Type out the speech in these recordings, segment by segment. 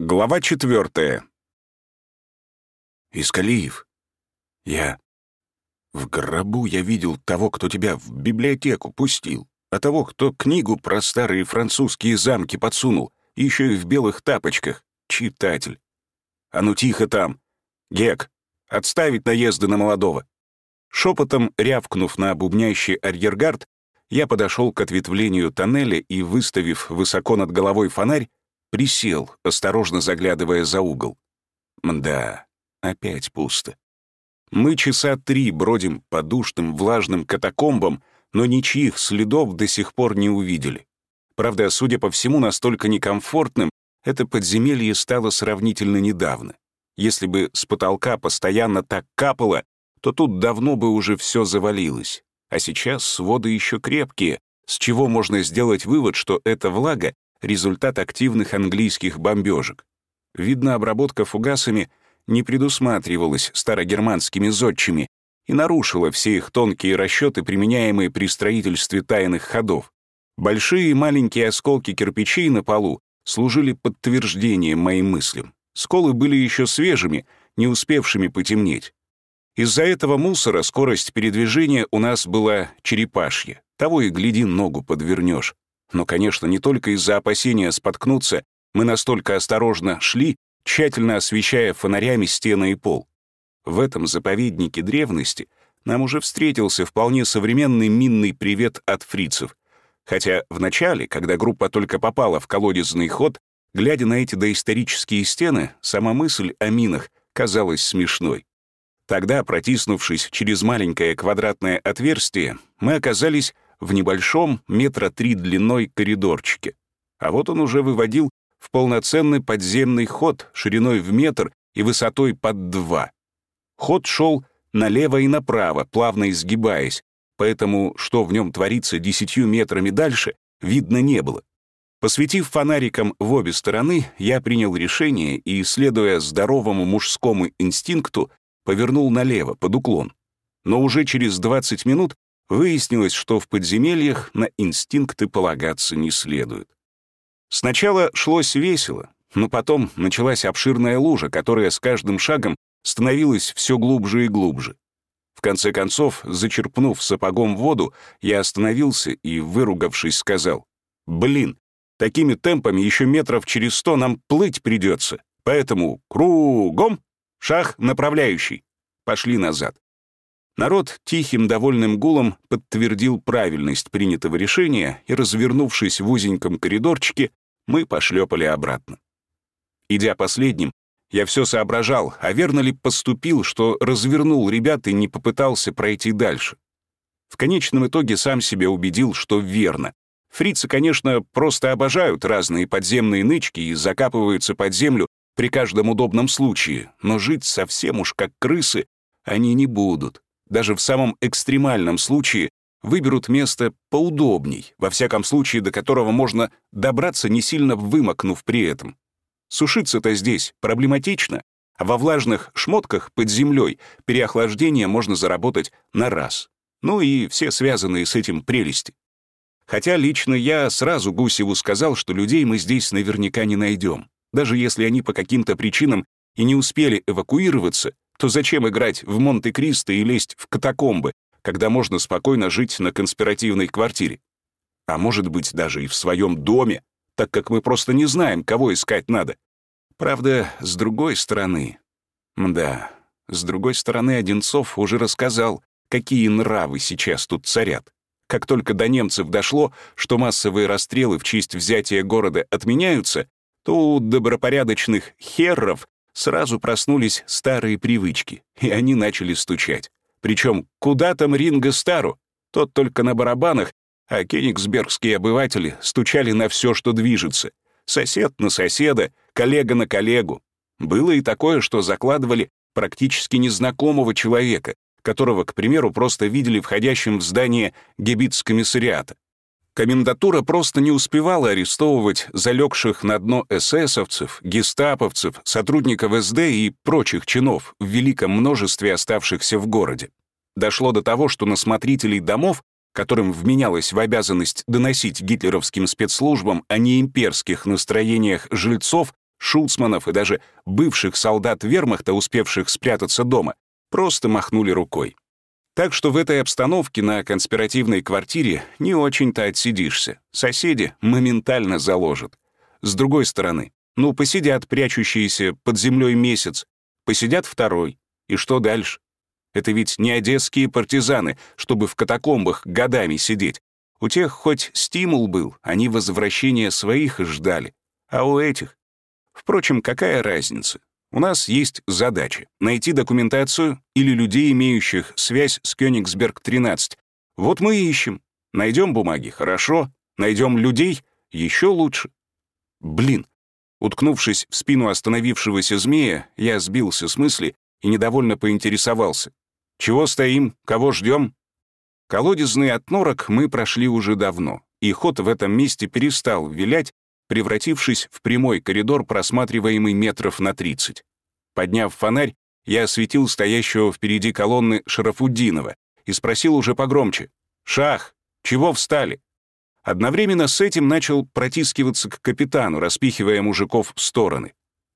Глава четвертая. Искалиев, я... В гробу я видел того, кто тебя в библиотеку пустил, а того, кто книгу про старые французские замки подсунул, еще и в белых тапочках. Читатель. А ну тихо там. Гек, отставить наезды на молодого. Шепотом рявкнув на бубнящий арьергард, я подошел к ответвлению тоннеля и, выставив высоко над головой фонарь, присел, осторожно заглядывая за угол. Мда, опять пусто. Мы часа три бродим по душным влажным катакомбам, но ничьих следов до сих пор не увидели. Правда, судя по всему, настолько некомфортным это подземелье стало сравнительно недавно. Если бы с потолка постоянно так капало, то тут давно бы уже все завалилось. А сейчас своды еще крепкие, с чего можно сделать вывод, что эта влага результат активных английских бомбежек. Видно, обработка фугасами не предусматривалась старогерманскими зодчими и нарушила все их тонкие расчеты, применяемые при строительстве тайных ходов. Большие и маленькие осколки кирпичей на полу служили подтверждением моим мыслям. Сколы были еще свежими, не успевшими потемнеть. Из-за этого мусора скорость передвижения у нас была черепашья. Того и гляди, ногу подвернешь. Но, конечно, не только из-за опасения споткнуться мы настолько осторожно шли, тщательно освещая фонарями стены и пол. В этом заповеднике древности нам уже встретился вполне современный минный привет от фрицев. Хотя в начале, когда группа только попала в колодезный ход, глядя на эти доисторические стены, сама мысль о минах казалась смешной. Тогда, протиснувшись через маленькое квадратное отверстие, мы оказались в небольшом метра три длиной коридорчике. А вот он уже выводил в полноценный подземный ход шириной в метр и высотой под два. Ход шел налево и направо, плавно изгибаясь, поэтому что в нем творится десятью метрами дальше, видно не было. Посветив фонариком в обе стороны, я принял решение и, следуя здоровому мужскому инстинкту, повернул налево, под уклон. Но уже через 20 минут Выяснилось, что в подземельях на инстинкты полагаться не следует. Сначала шлось весело, но потом началась обширная лужа, которая с каждым шагом становилась все глубже и глубже. В конце концов, зачерпнув сапогом воду, я остановился и, выругавшись, сказал, «Блин, такими темпами еще метров через сто нам плыть придется, поэтому кругом, шаг направляющий». Пошли назад. Народ тихим довольным гулом подтвердил правильность принятого решения, и, развернувшись в узеньком коридорчике, мы пошлепали обратно. Идя последним, я все соображал, а верно ли поступил, что развернул ребят и не попытался пройти дальше. В конечном итоге сам себя убедил, что верно. Фрицы, конечно, просто обожают разные подземные нычки и закапываются под землю при каждом удобном случае, но жить совсем уж как крысы они не будут даже в самом экстремальном случае, выберут место поудобней, во всяком случае, до которого можно добраться, не сильно вымокнув при этом. Сушиться-то здесь проблематично, а во влажных шмотках под землей переохлаждение можно заработать на раз. Ну и все связанные с этим прелести. Хотя лично я сразу Гусеву сказал, что людей мы здесь наверняка не найдем. Даже если они по каким-то причинам и не успели эвакуироваться, то зачем играть в Монте-Кристо и лезть в катакомбы, когда можно спокойно жить на конспиративной квартире? А может быть, даже и в своем доме, так как мы просто не знаем, кого искать надо. Правда, с другой стороны... Да, с другой стороны, Одинцов уже рассказал, какие нравы сейчас тут царят. Как только до немцев дошло, что массовые расстрелы в честь взятия города отменяются, то у добропорядочных херров сразу проснулись старые привычки, и они начали стучать. Причем куда там Ринго Стару? Тот только на барабанах, а кенигсбергские обыватели стучали на все, что движется. Сосед на соседа, коллега на коллегу. Было и такое, что закладывали практически незнакомого человека, которого, к примеру, просто видели входящим в здание гебиц-комиссариата. Комендатура просто не успевала арестовывать залегших на дно эсэсовцев, гестаповцев, сотрудников СД и прочих чинов в великом множестве оставшихся в городе. Дошло до того, что на смотрителей домов, которым вменялось в обязанность доносить гитлеровским спецслужбам о неимперских настроениях жильцов, шуцманов и даже бывших солдат вермахта, успевших спрятаться дома, просто махнули рукой. Так что в этой обстановке на конспиративной квартире не очень-то отсидишься. Соседи моментально заложат. С другой стороны, ну, посидят прячущиеся под землей месяц, посидят второй. И что дальше? Это ведь не одесские партизаны, чтобы в катакомбах годами сидеть. У тех хоть стимул был, они возвращения своих ждали. А у этих? Впрочем, какая разница? У нас есть задача — найти документацию или людей, имеющих связь с Кёнигсберг-13. Вот мы и ищем. Найдем бумаги — хорошо. Найдем людей — еще лучше. Блин. Уткнувшись в спину остановившегося змея, я сбился с мысли и недовольно поинтересовался. «Чего стоим? Кого ждем? Колодезный от норок мы прошли уже давно, и ход в этом месте перестал вилять, превратившись в прямой коридор, просматриваемый метров на 30. Подняв фонарь, я осветил стоящего впереди колонны Шарафуддинова и спросил уже погромче. «Шах, чего встали?» Одновременно с этим начал протискиваться к капитану, распихивая мужиков в стороны.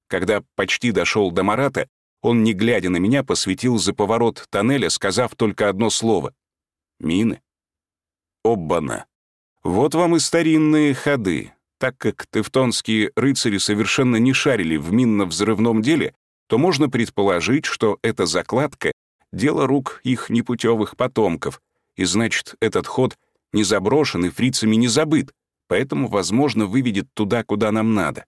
Когда почти дошел до Марата, он, не глядя на меня, посветил за поворот тоннеля, сказав только одно слово. «Мины». Оббана. Вот вам и старинные ходы. Так как тевтонские рыцари совершенно не шарили в минно-взрывном деле, то можно предположить, что эта закладка — дело рук их непутевых потомков, и значит, этот ход не заброшен и фрицами не забыт, поэтому, возможно, выведет туда, куда нам надо.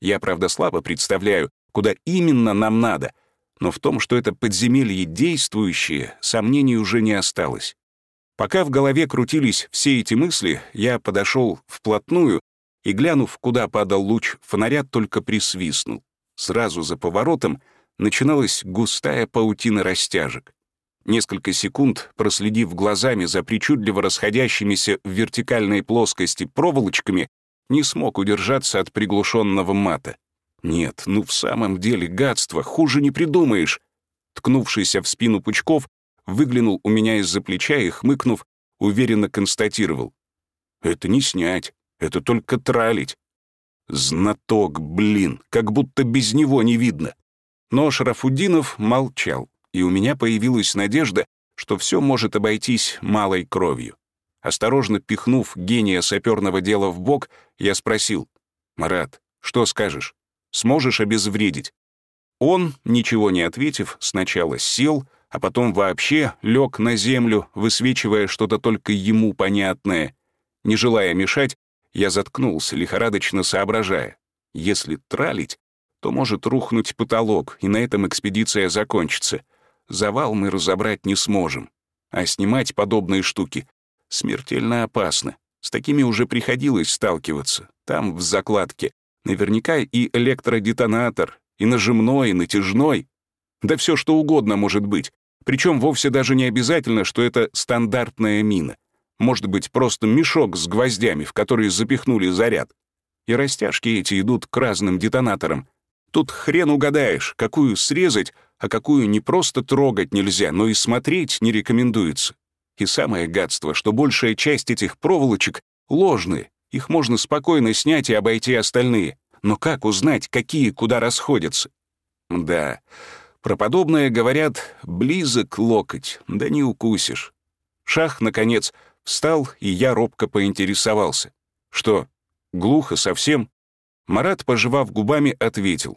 Я, правда, слабо представляю, куда именно нам надо, но в том, что это подземелье действующее, сомнений уже не осталось. Пока в голове крутились все эти мысли, я подошел вплотную и, глянув, куда падал луч фонаря, только присвистнул. Сразу за поворотом начиналась густая паутина растяжек. Несколько секунд, проследив глазами за причудливо расходящимися в вертикальной плоскости проволочками, не смог удержаться от приглушенного мата. Нет, ну в самом деле гадство, хуже не придумаешь. Ткнувшийся в спину Пучков выглянул у меня из-за плеча и, хмыкнув, уверенно констатировал. «Это не снять, это только тралить. Знаток, блин, как будто без него не видно. Но Шарафуддинов молчал, и у меня появилась надежда, что все может обойтись малой кровью. Осторожно пихнув гения саперного дела в бок, я спросил, «Марат, что скажешь? Сможешь обезвредить?» Он, ничего не ответив, сначала сел, а потом вообще лег на землю, высвечивая что-то только ему понятное. Не желая мешать, я заткнулся, лихорадочно соображая. Если тралить, то может рухнуть потолок, и на этом экспедиция закончится. Завал мы разобрать не сможем. А снимать подобные штуки смертельно опасно. С такими уже приходилось сталкиваться. Там, в закладке, наверняка и электродетонатор, и нажимной, и натяжной. Да все что угодно может быть. Причем вовсе даже не обязательно, что это стандартная мина. Может быть, просто мешок с гвоздями, в который запихнули заряд. И растяжки эти идут к разным детонаторам. Тут хрен угадаешь, какую срезать, а какую не просто трогать нельзя, но и смотреть не рекомендуется. И самое гадство, что большая часть этих проволочек ложные, их можно спокойно снять и обойти остальные. Но как узнать, какие куда расходятся? Да, про подобное говорят «близок локоть, да не укусишь». Шах, наконец, Встал, и я робко поинтересовался. «Что, глухо совсем?» Марат, пожевав губами, ответил.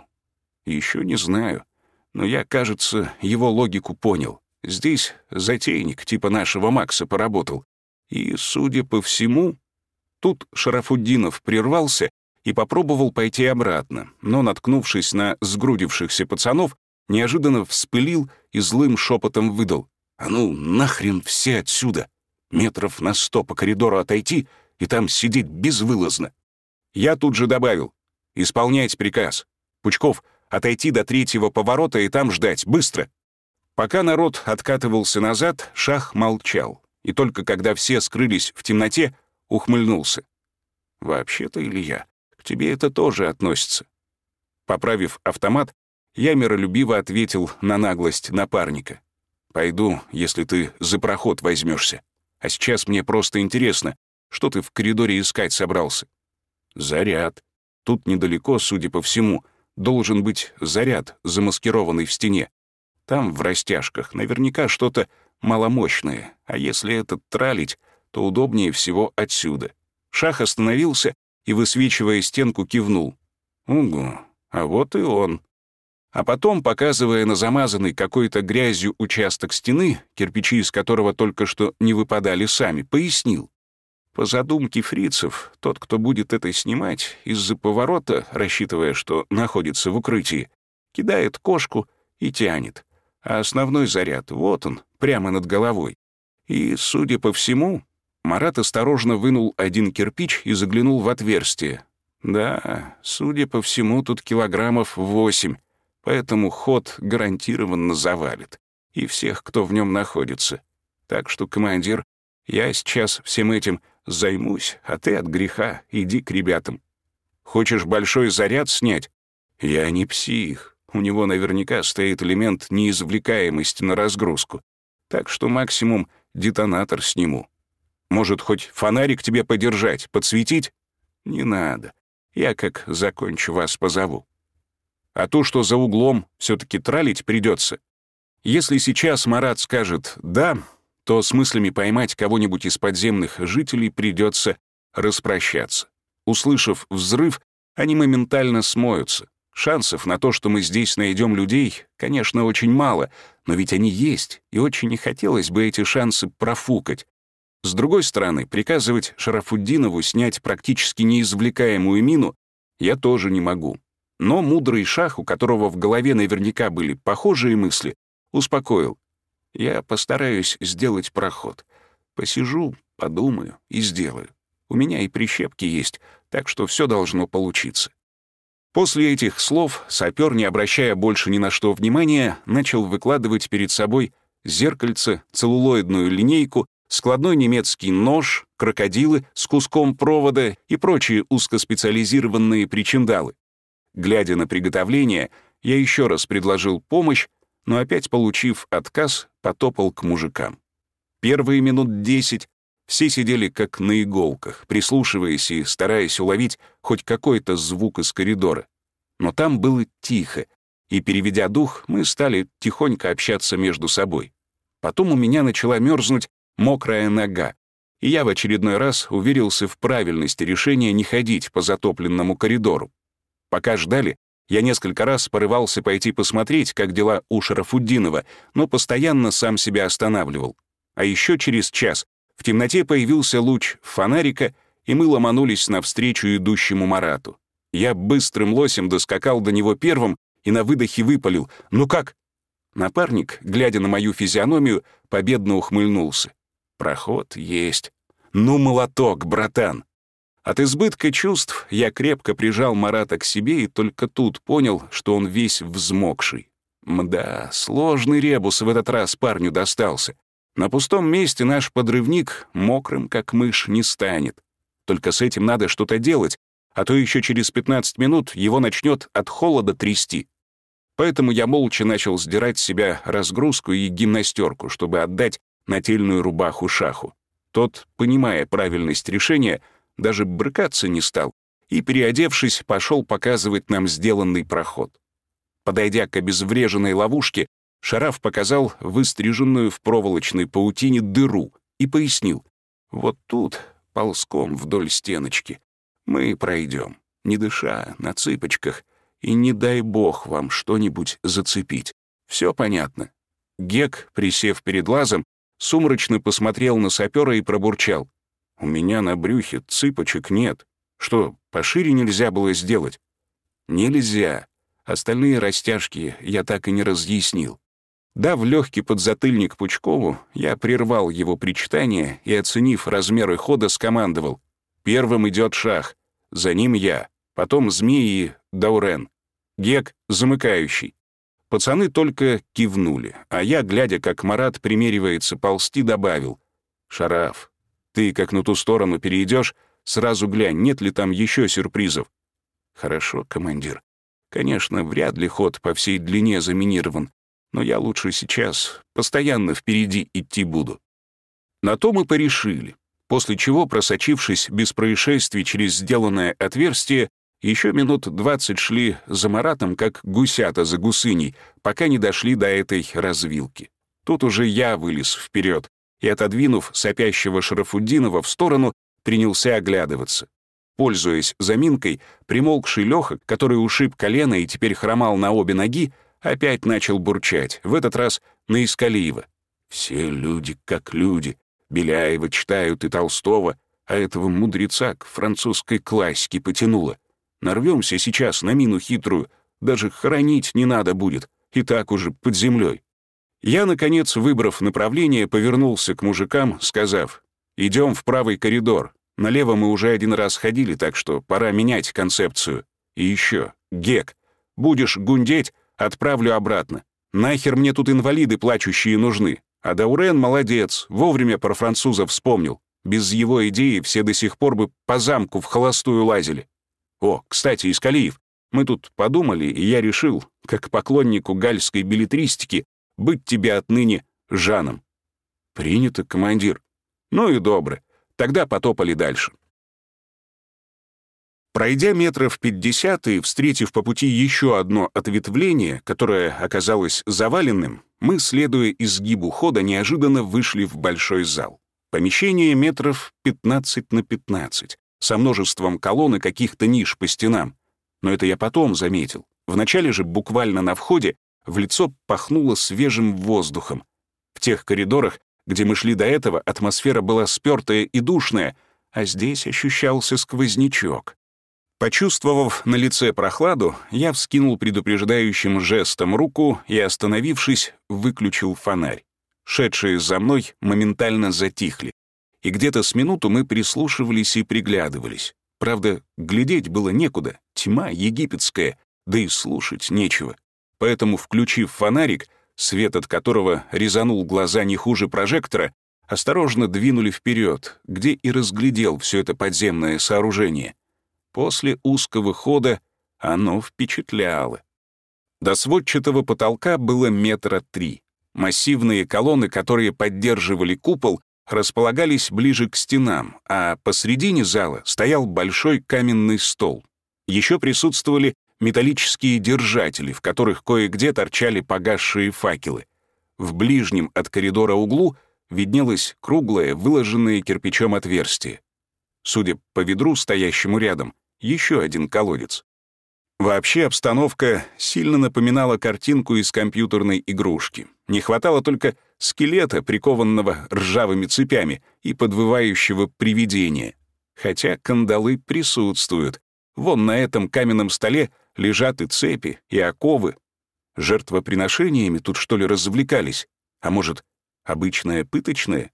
«Еще не знаю, но я, кажется, его логику понял. Здесь затейник типа нашего Макса поработал. И, судя по всему...» Тут Шарафуддинов прервался и попробовал пойти обратно, но, наткнувшись на сгрудившихся пацанов, неожиданно вспылил и злым шепотом выдал. «А ну, нахрен все отсюда!» Метров на сто по коридору отойти и там сидеть безвылазно. Я тут же добавил «Исполнять приказ. Пучков, отойти до третьего поворота и там ждать. Быстро!» Пока народ откатывался назад, Шах молчал, и только когда все скрылись в темноте, ухмыльнулся. «Вообще-то, Илья, к тебе это тоже относится». Поправив автомат, я миролюбиво ответил на наглость напарника. «Пойду, если ты за проход возьмешься. А сейчас мне просто интересно, что ты в коридоре искать собрался? Заряд. Тут недалеко, судя по всему, должен быть заряд, замаскированный в стене. Там, в растяжках, наверняка что-то маломощное, а если это тралить, то удобнее всего отсюда. Шах остановился и, высвечивая стенку, кивнул. «Угу, а вот и он». А потом, показывая на замазанный какой-то грязью участок стены, кирпичи из которого только что не выпадали сами, пояснил. По задумке фрицев, тот, кто будет это снимать, из-за поворота, рассчитывая, что находится в укрытии, кидает кошку и тянет. А основной заряд, вот он, прямо над головой. И, судя по всему, Марат осторожно вынул один кирпич и заглянул в отверстие. Да, судя по всему, тут килограммов восемь, поэтому ход гарантированно завалит. И всех, кто в нем находится. Так что, командир, я сейчас всем этим займусь, а ты от греха иди к ребятам. Хочешь большой заряд снять? Я не псих. У него наверняка стоит элемент неизвлекаемости на разгрузку. Так что максимум детонатор сниму. Может, хоть фонарик тебе подержать, подсветить? Не надо. Я как закончу вас позову. А то, что за углом, все таки тралить придется. Если сейчас Марат скажет «да», то с мыслями поймать кого-нибудь из подземных жителей придется распрощаться. Услышав взрыв, они моментально смоются. Шансов на то, что мы здесь найдем людей, конечно, очень мало, но ведь они есть, и очень не хотелось бы эти шансы профукать. С другой стороны, приказывать Шарафуддинову снять практически неизвлекаемую мину я тоже не могу. Но мудрый шах, у которого в голове наверняка были похожие мысли, успокоил. Я постараюсь сделать проход. Посижу, подумаю и сделаю. У меня и прищепки есть, так что все должно получиться. После этих слов сапер, не обращая больше ни на что внимания, начал выкладывать перед собой зеркальце, целлулоидную линейку складной немецкий нож, крокодилы с куском провода и прочие узкоспециализированные причиндалы. Глядя на приготовление, я еще раз предложил помощь, но опять получив отказ, потопал к мужикам. Первые минут десять все сидели как на иголках, прислушиваясь и стараясь уловить хоть какой-то звук из коридора. Но там было тихо, и, переведя дух, мы стали тихонько общаться между собой. Потом у меня начала мерзнуть мокрая нога, и я в очередной раз уверился в правильности решения не ходить по затопленному коридору. Пока ждали, я несколько раз порывался пойти посмотреть, как дела у Шарафуддинова, но постоянно сам себя останавливал. А еще через час в темноте появился луч фонарика, и мы ломанулись навстречу идущему Марату. Я быстрым лосем доскакал до него первым и на выдохе выпалил «Ну как?» Напарник, глядя на мою физиономию, победно ухмыльнулся. Проход есть. Ну, молоток, братан. От избытка чувств я крепко прижал Марата к себе и только тут понял, что он весь взмокший. Мда, сложный ребус в этот раз парню достался. На пустом месте наш подрывник мокрым, как мышь, не станет. Только с этим надо что-то делать, а то еще через 15 минут его начнет от холода трясти. Поэтому я молча начал сдирать с себя разгрузку и гимнастерку, чтобы отдать нательную рубаху шаху. Тот, понимая правильность решения, даже брыкаться не стал и, переодевшись, пошел показывать нам сделанный проход. Подойдя к обезвреженной ловушке, Шараф показал выстриженную в проволочной паутине дыру и пояснил. «Вот тут, ползком вдоль стеночки, мы пройдем, не дыша, на цыпочках, и не дай бог вам что-нибудь зацепить. Все понятно». Гек, присев перед лазом, сумрачно посмотрел на сапера и пробурчал. «У меня на брюхе цыпочек нет. Что, пошире нельзя было сделать?» «Нельзя. Остальные растяжки я так и не разъяснил. Дав легкий подзатыльник Пучкову, я прервал его причитание и, оценив размеры хода, скомандовал. Первым идет шах, за ним я, потом змеи и Даурен. Гек — замыкающий. Пацаны только кивнули, а я, глядя, как Марат примеривается ползти, добавил. «Шараф, ты как на ту сторону перейдешь, сразу глянь, нет ли там еще сюрпризов». «Хорошо, командир. Конечно, вряд ли ход по всей длине заминирован, но я лучше сейчас постоянно впереди идти буду». На то мы порешили, после чего, просочившись без происшествий через сделанное отверстие, Еще минут двадцать шли за Маратом, как гусята за гусыней, пока не дошли до этой развилки. Тут уже я вылез вперед и, отодвинув сопящего Шарафуддинова в сторону, принялся оглядываться. Пользуясь заминкой, примолкший Лёха, который ушиб колено и теперь хромал на обе ноги, опять начал бурчать, в этот раз на Искалиева. «Все люди как люди. Беляева читают и Толстого, а этого мудреца к французской классике потянуло. Нарвемся сейчас на мину хитрую, даже хоронить не надо будет, и так уже под землей. Я, наконец, выбрав направление, повернулся к мужикам, сказав, «Идем в правый коридор. Налево мы уже один раз ходили, так что пора менять концепцию. И еще, Гек, будешь гундеть, отправлю обратно. Нахер мне тут инвалиды плачущие нужны. А Даурен молодец, вовремя про французов вспомнил. Без его идеи все до сих пор бы по замку в холостую лазили. О, кстати, Искалиев, мы тут подумали, и я решил, как поклоннику гальской билетристики, быть тебе отныне Жаном. Принято, командир. Ну и добро. Тогда потопали дальше. Пройдя метров пятьдесят и встретив по пути еще одно ответвление, которое оказалось заваленным, мы, следуя изгибу хода, неожиданно вышли в большой зал. Помещение метров 15 на 15, со множеством колонн и каких-то ниш по стенам. Но это я потом заметил. Вначале же буквально на входе в лицо пахнуло свежим воздухом. В тех коридорах, где мы шли до этого, атмосфера была спёртая и душная, а здесь ощущался сквознячок. Почувствовав на лице прохладу, я вскинул предупреждающим жестом руку и, остановившись, выключил фонарь. Шедшие за мной моментально затихли и где-то с минуту мы прислушивались и приглядывались. Правда, глядеть было некуда, тьма египетская, да и слушать нечего. Поэтому, включив фонарик, свет от которого резанул глаза не хуже прожектора, осторожно двинули вперед, где и разглядел все это подземное сооружение. После узкого хода оно впечатляло. До сводчатого потолка было метра три. Массивные колонны, которые поддерживали купол, располагались ближе к стенам, а посредине зала стоял большой каменный стол. Еще присутствовали металлические держатели, в которых кое-где торчали погасшие факелы. В ближнем от коридора углу виднелось круглое, выложенное кирпичом отверстие. Судя по ведру, стоящему рядом, еще один колодец. Вообще обстановка сильно напоминала картинку из компьютерной игрушки. Не хватало только скелета, прикованного ржавыми цепями, и подвывающего привидения. Хотя кандалы присутствуют. Вон на этом каменном столе лежат и цепи, и оковы. Жертвоприношениями тут что ли развлекались? А может, обычное пыточное?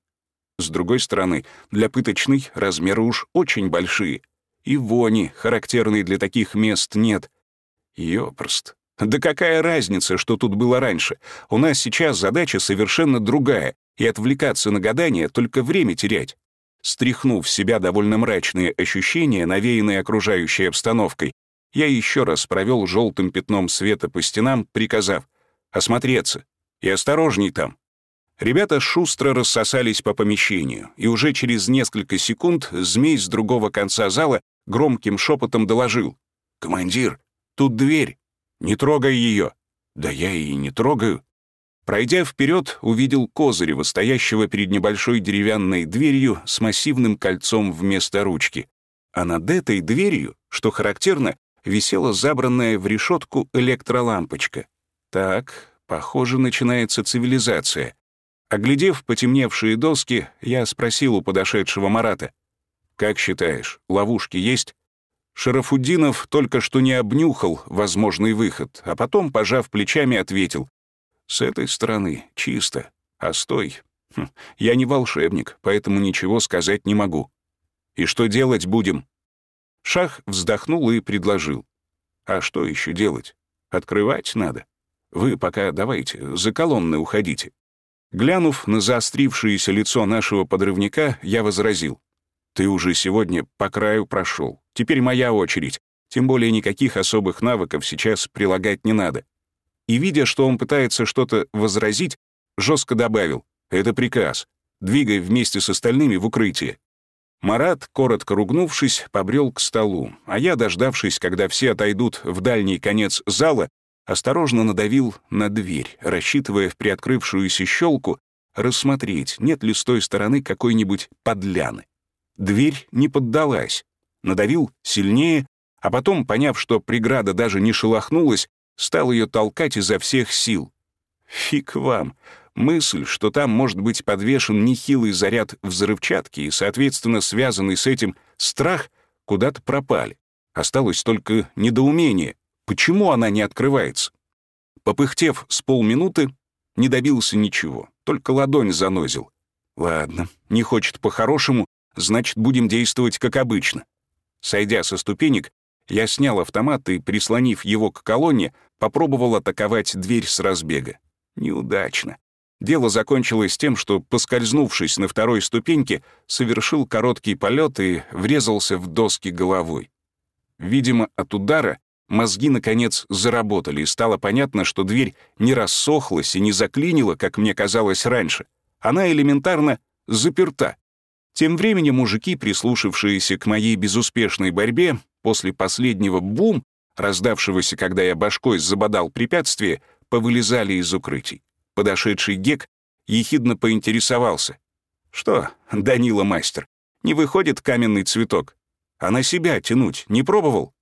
С другой стороны, для пыточной размеры уж очень большие. И вони, характерной для таких мест, нет. Ёпрост. Да какая разница, что тут было раньше? У нас сейчас задача совершенно другая, и отвлекаться на гадание только время терять. Стряхнув в себя довольно мрачные ощущения, навеянные окружающей обстановкой, я еще раз провел желтым пятном света по стенам, приказав «осмотреться» и «осторожней там». Ребята шустро рассосались по помещению, и уже через несколько секунд змей с другого конца зала громким шепотом доложил «Командир, тут дверь». «Не трогай ее!» «Да я и не трогаю». Пройдя вперед, увидел Козырева, стоящего перед небольшой деревянной дверью с массивным кольцом вместо ручки. А над этой дверью, что характерно, висела забранная в решетку электролампочка. Так, похоже, начинается цивилизация. Оглядев потемневшие доски, я спросил у подошедшего Марата. «Как считаешь, ловушки есть?» Шарафуддинов только что не обнюхал возможный выход, а потом, пожав плечами, ответил. «С этой стороны чисто, а стой. Хм, я не волшебник, поэтому ничего сказать не могу. И что делать будем?» Шах вздохнул и предложил. «А что еще делать? Открывать надо. Вы пока давайте, за колонны уходите». Глянув на заострившееся лицо нашего подрывника, я возразил. Ты уже сегодня по краю прошел. Теперь моя очередь. Тем более никаких особых навыков сейчас прилагать не надо. И, видя, что он пытается что-то возразить, жестко добавил. Это приказ. Двигай вместе с остальными в укрытие. Марат, коротко ругнувшись, побрел к столу, а я, дождавшись, когда все отойдут в дальний конец зала, осторожно надавил на дверь, рассчитывая в приоткрывшуюся щелку рассмотреть, нет ли с той стороны какой-нибудь подляны. Дверь не поддалась. Надавил сильнее, а потом, поняв, что преграда даже не шелохнулась, стал ее толкать изо всех сил. Фиг вам. Мысль, что там может быть подвешен нехилый заряд взрывчатки и, соответственно, связанный с этим страх, куда-то пропали. Осталось только недоумение. Почему она не открывается? Попыхтев с полминуты, не добился ничего, только ладонь занозил. Ладно, не хочет по-хорошему, значит, будем действовать как обычно. Сойдя со ступенек, я снял автомат и, прислонив его к колонне, попробовал атаковать дверь с разбега. Неудачно. Дело закончилось тем, что, поскользнувшись на второй ступеньке, совершил короткий полет и врезался в доски головой. Видимо, от удара мозги, наконец, заработали, и стало понятно, что дверь не рассохлась и не заклинила, как мне казалось раньше. Она элементарно заперта. Тем временем мужики, прислушавшиеся к моей безуспешной борьбе, после последнего бум, раздавшегося, когда я башкой забодал препятствие, повылезали из укрытий. Подошедший Гек ехидно поинтересовался. «Что, Данила мастер, не выходит каменный цветок? А на себя тянуть не пробовал?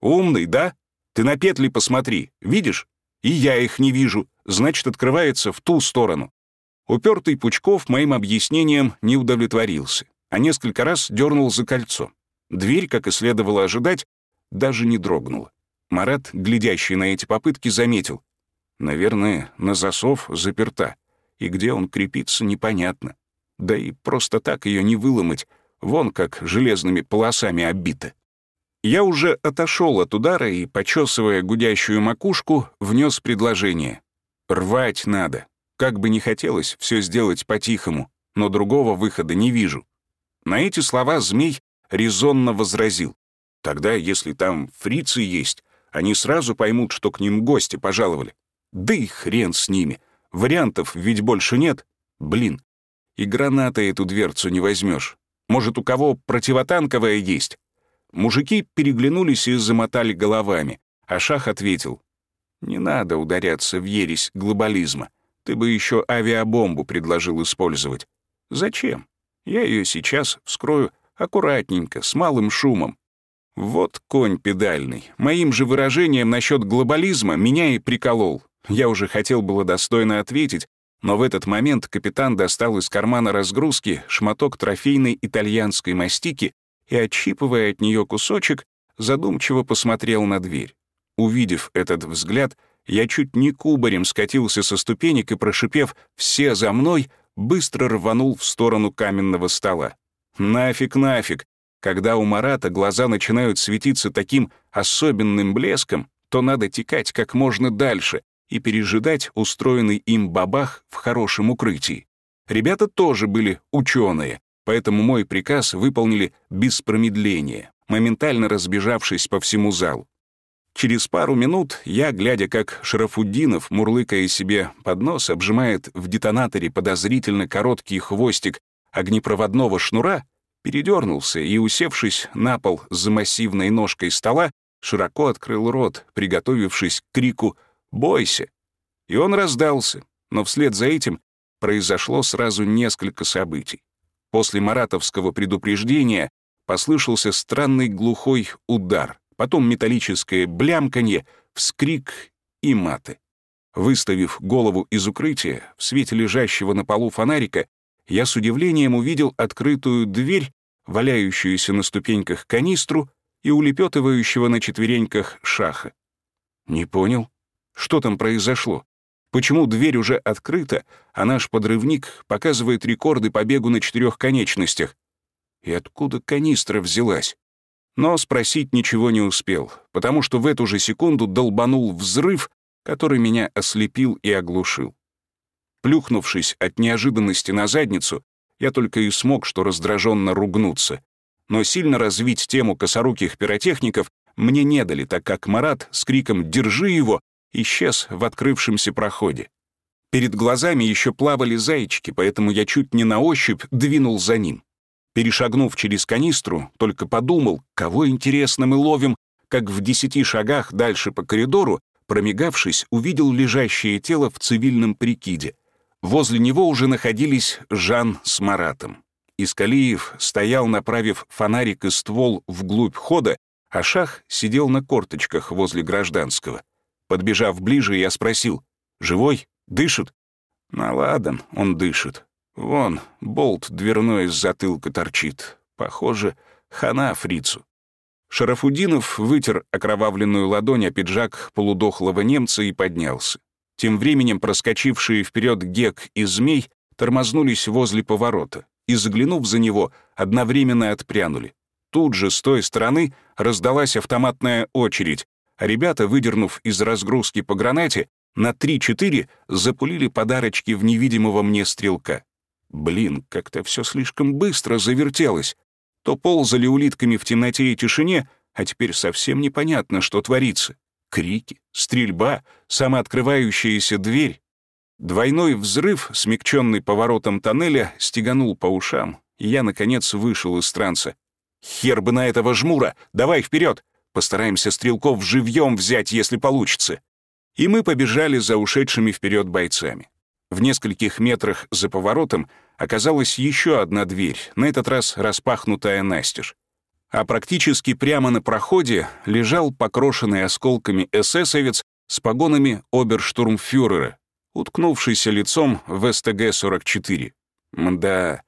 Умный, да? Ты на петли посмотри, видишь? И я их не вижу, значит, открывается в ту сторону». Упертый Пучков моим объяснением не удовлетворился, а несколько раз дернул за кольцо. Дверь, как и следовало ожидать, даже не дрогнула. Марат, глядящий на эти попытки, заметил. Наверное, на засов заперта, и где он крепится, непонятно. Да и просто так ее не выломать, вон как железными полосами оббито. Я уже отошел от удара и, почесывая гудящую макушку, внес предложение. Рвать надо. Как бы не хотелось все сделать по-тихому, но другого выхода не вижу. На эти слова змей резонно возразил. Тогда, если там фрицы есть, они сразу поймут, что к ним гости пожаловали. Да и хрен с ними. Вариантов ведь больше нет. Блин. И гранатой эту дверцу не возьмешь. Может, у кого противотанковая есть? Мужики переглянулись и замотали головами, а Шах ответил. «Не надо ударяться в ересь глобализма. Ты бы еще авиабомбу предложил использовать. Зачем? Я ее сейчас вскрою аккуратненько, с малым шумом. Вот конь педальный. Моим же выражением насчет глобализма меня и приколол. Я уже хотел было достойно ответить, но в этот момент капитан достал из кармана разгрузки шматок трофейной итальянской мастики и, отщипывая от нее кусочек, задумчиво посмотрел на дверь. Увидев этот взгляд, я чуть не кубарем скатился со ступенек и, прошипев «все за мной», быстро рванул в сторону каменного стола. Нафиг, нафиг. Когда у Марата глаза начинают светиться таким особенным блеском, то надо текать как можно дальше, и пережидать устроенный им бабах в хорошем укрытии. Ребята тоже были ученые, поэтому мой приказ выполнили без промедления, моментально разбежавшись по всему залу. Через пару минут я, глядя, как Шарафуддинов, мурлыкая себе под нос, обжимает в детонаторе подозрительно короткий хвостик огнепроводного шнура, передернулся и, усевшись на пол за массивной ножкой стола, широко открыл рот, приготовившись к крику «Бойся!». И он раздался, но вслед за этим произошло сразу несколько событий. После маратовского предупреждения послышался странный глухой удар, потом металлическое блямканье, вскрик и маты. Выставив голову из укрытия, в свете лежащего на полу фонарика, я с удивлением увидел открытую дверь, валяющуюся на ступеньках канистру и улепетывающего на четвереньках шаха. Не понял. Что там произошло? Почему дверь уже открыта, а наш подрывник показывает рекорды по бегу на четырех конечностях? И откуда канистра взялась? Но спросить ничего не успел, потому что в эту же секунду долбанул взрыв, который меня ослепил и оглушил. Плюхнувшись от неожиданности на задницу, я только и смог что раздраженно ругнуться. Но сильно развить тему косоруких пиротехников мне не дали, так как Марат с криком «Держи его!» Исчез в открывшемся проходе. Перед глазами еще плавали зайчики, поэтому я чуть не на ощупь двинул за ним. Перешагнув через канистру, только подумал, кого интересно мы ловим, как в десяти шагах дальше по коридору, промигавшись, увидел лежащее тело в цивильном прикиде. Возле него уже находились Жан с Маратом. Искалиев стоял, направив фонарик и ствол вглубь хода, а Шах сидел на корточках возле гражданского. Подбежав ближе, я спросил, «Живой? Дышит?» «На ладан, он дышит. Вон, болт дверной из затылка торчит. Похоже, хана фрицу». Шарафудинов вытер окровавленную ладонь о пиджак полудохлого немца и поднялся. Тем временем проскочившие вперед Гек и Змей тормознулись возле поворота и, заглянув за него, одновременно отпрянули. Тут же с той стороны раздалась автоматная очередь, ребята, выдернув из разгрузки по гранате, на 3-4 запулили подарочки в невидимого мне стрелка. Блин, как-то все слишком быстро завертелось. То ползали улитками в темноте и тишине, а теперь совсем непонятно, что творится. Крики, стрельба, самооткрывающаяся дверь. Двойной взрыв, смягченный поворотом тоннеля, стеганул по ушам, и я, наконец, вышел из транса. «Хер бы на этого жмура! Давай вперед! Постараемся стрелков живьем взять, если получится!» И мы побежали за ушедшими вперед бойцами. В нескольких метрах за поворотом оказалась еще одна дверь, на этот раз распахнутая настежь. А практически прямо на проходе лежал покрошенный осколками эсэсовец с погонами оберштурмфюрера, уткнувшийся лицом в СТГ-44. Мда,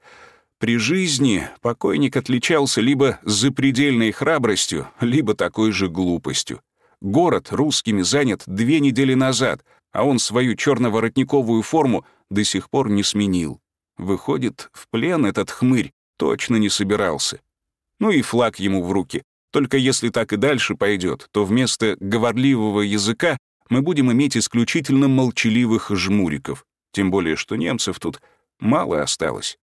при жизни покойник отличался либо запредельной храбростью, либо такой же глупостью. Город русскими занят две недели назад, а он свою черно-воротниковую форму до сих пор не сменил. Выходит, в плен этот хмырь точно не собирался. Ну и флаг ему в руки. Только если так и дальше пойдет, то вместо говорливого языка мы будем иметь исключительно молчаливых жмуриков. Тем более, что немцев тут мало осталось.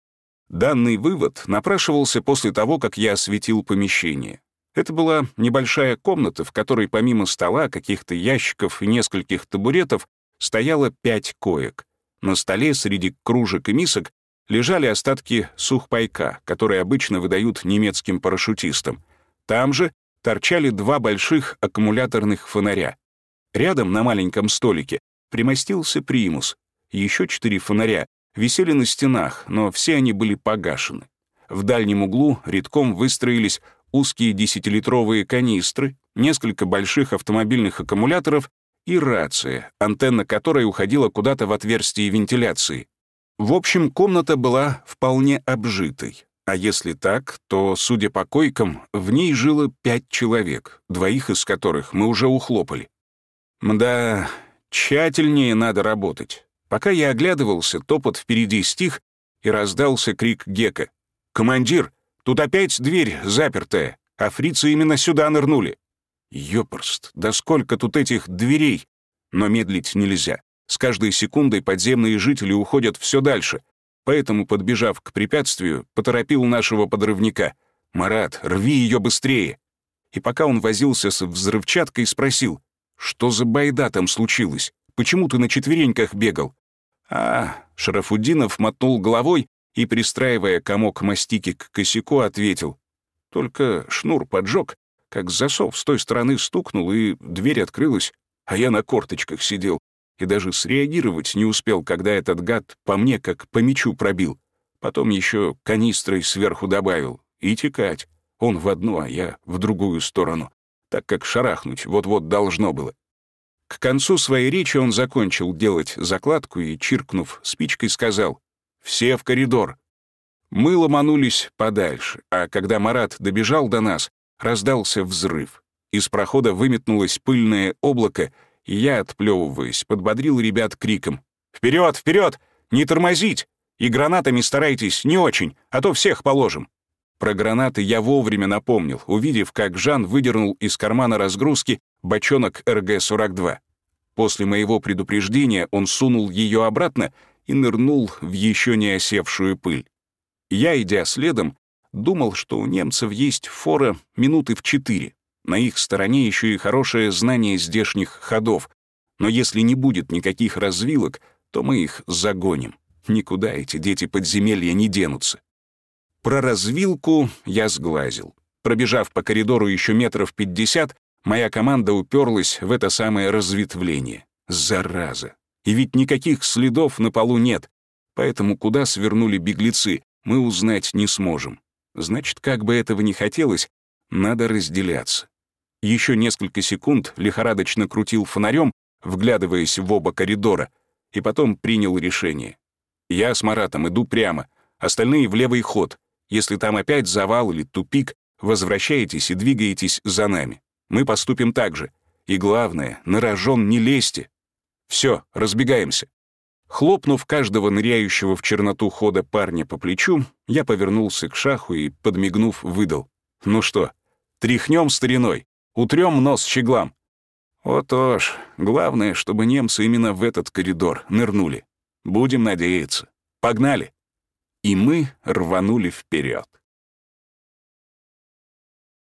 Данный вывод напрашивался после того, как я осветил помещение. Это была небольшая комната, в которой помимо стола, каких-то ящиков и нескольких табуретов стояло пять коек. На столе среди кружек и мисок лежали остатки сухпайка, которые обычно выдают немецким парашютистам. Там же торчали два больших аккумуляторных фонаря. Рядом на маленьком столике примостился примус. Еще четыре фонаря висели на стенах, но все они были погашены. В дальнем углу редком выстроились узкие десятилитровые канистры, несколько больших автомобильных аккумуляторов и рация, антенна которой уходила куда-то в отверстие вентиляции. В общем, комната была вполне обжитой. А если так, то, судя по койкам, в ней жило пять человек, двоих из которых мы уже ухлопали. Мда, тщательнее надо работать. Пока я оглядывался, топот впереди стих, и раздался крик Гека. «Командир, Тут опять дверь запертая, а фрицы именно сюда нырнули. Ёпрст, да сколько тут этих дверей! Но медлить нельзя. С каждой секундой подземные жители уходят все дальше. Поэтому, подбежав к препятствию, поторопил нашего подрывника. «Марат, рви ее быстрее!» И пока он возился с взрывчаткой, спросил, «Что за байда там случилось? Почему ты на четвереньках бегал?» А, Шарафуддинов мотнул головой и, пристраивая комок мастики к косяку, ответил. Только шнур поджег, как засов с той стороны стукнул, и дверь открылась, а я на корточках сидел и даже среагировать не успел, когда этот гад по мне как по мячу пробил. Потом еще канистрой сверху добавил. И текать. Он в одну, а я в другую сторону. Так как шарахнуть вот-вот должно было. К концу своей речи он закончил делать закладку и, чиркнув спичкой, сказал все в коридор. Мы ломанулись подальше, а когда Марат добежал до нас, раздался взрыв. Из прохода выметнулось пыльное облако, и я, отплевываясь, подбодрил ребят криком. «Вперед, вперед! Не тормозить! И гранатами старайтесь не очень, а то всех положим!» Про гранаты я вовремя напомнил, увидев, как Жан выдернул из кармана разгрузки бочонок РГ-42. После моего предупреждения он сунул ее обратно и нырнул в еще не осевшую пыль. Я, идя следом, думал, что у немцев есть фора минуты в четыре. На их стороне еще и хорошее знание здешних ходов. Но если не будет никаких развилок, то мы их загоним. Никуда эти дети подземелья не денутся. Про развилку я сглазил. Пробежав по коридору еще метров пятьдесят, моя команда уперлась в это самое разветвление. Зараза! И ведь никаких следов на полу нет, поэтому куда свернули беглецы, мы узнать не сможем. Значит, как бы этого ни хотелось, надо разделяться. Еще несколько секунд лихорадочно крутил фонарем, вглядываясь в оба коридора, и потом принял решение. Я с Маратом иду прямо, остальные в левый ход. Если там опять завал или тупик, возвращаетесь и двигаетесь за нами. Мы поступим так же. И главное, на рожон не лезьте. Все, разбегаемся. Хлопнув каждого ныряющего в черноту хода парня по плечу, я повернулся к шаху и, подмигнув, выдал. «Ну что, тряхнем стариной, утрем нос щеглам». Вот уж, главное, чтобы немцы именно в этот коридор нырнули. Будем надеяться. Погнали. И мы рванули вперед.